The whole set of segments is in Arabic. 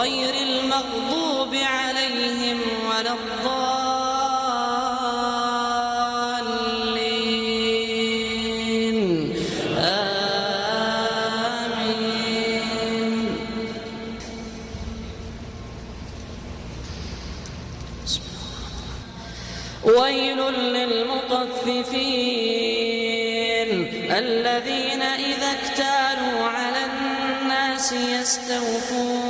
غير المغضوب عليهم ولا الضالين. آمين. ويل للمطففين الذين إذا اكتالوا على الناس يستوفون.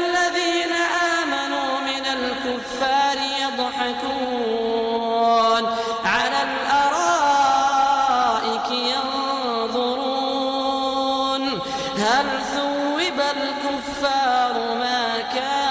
يضحكون على الأرائك ينظرون. هل ثوب الكفار ما كانوا